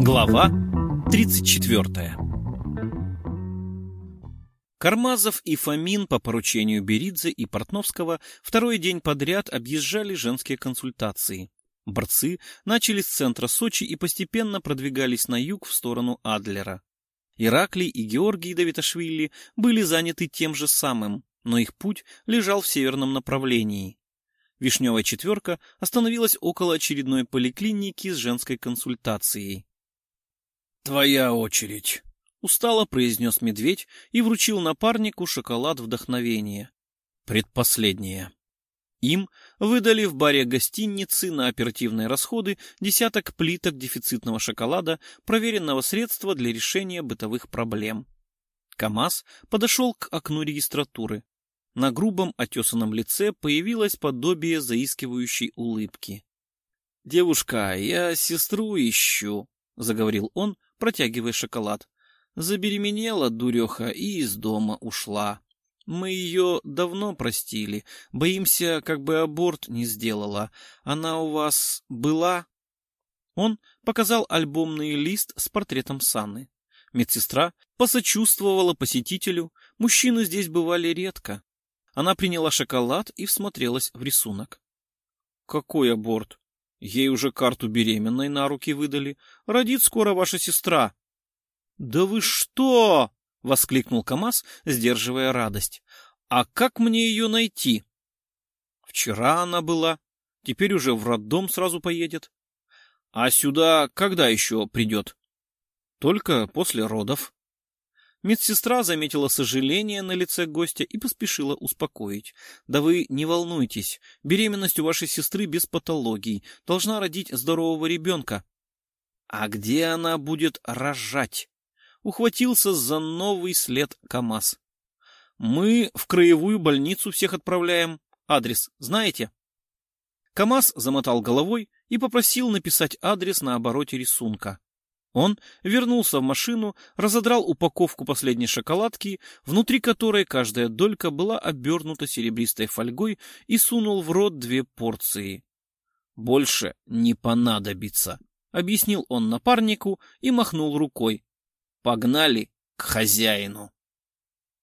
Глава 34 Кармазов и Фомин по поручению Беридзе и Портновского второй день подряд объезжали женские консультации. Борцы начали с центра Сочи и постепенно продвигались на юг в сторону Адлера. Ираклий и Георгий Давиташвили были заняты тем же самым, но их путь лежал в северном направлении. Вишневая четверка остановилась около очередной поликлиники с женской консультацией. «Твоя очередь», — устало произнес медведь и вручил напарнику шоколад вдохновения. Предпоследнее. Им выдали в баре гостиницы на оперативные расходы десяток плиток дефицитного шоколада, проверенного средства для решения бытовых проблем. КамАЗ подошел к окну регистратуры. На грубом отесанном лице появилось подобие заискивающей улыбки. «Девушка, я сестру ищу», — заговорил он, протягивая шоколад. Забеременела дуреха и из дома ушла. Мы ее давно простили. Боимся, как бы аборт не сделала. Она у вас была? Он показал альбомный лист с портретом Санны. Медсестра посочувствовала посетителю. Мужчины здесь бывали редко. Она приняла шоколад и всмотрелась в рисунок. Какой аборт? Ей уже карту беременной на руки выдали. Родит скоро ваша сестра. «Да вы что?» — воскликнул КамАЗ, сдерживая радость. «А как мне ее найти?» «Вчера она была, теперь уже в роддом сразу поедет. А сюда когда еще придет?» «Только после родов». Медсестра заметила сожаление на лице гостя и поспешила успокоить. «Да вы не волнуйтесь, беременность у вашей сестры без патологий, должна родить здорового ребенка». «А где она будет рожать?» ухватился за новый след КАМАЗ. «Мы в краевую больницу всех отправляем. Адрес знаете?» КАМАЗ замотал головой и попросил написать адрес на обороте рисунка. Он вернулся в машину, разодрал упаковку последней шоколадки, внутри которой каждая долька была обернута серебристой фольгой и сунул в рот две порции. «Больше не понадобится», — объяснил он напарнику и махнул рукой. Погнали к хозяину.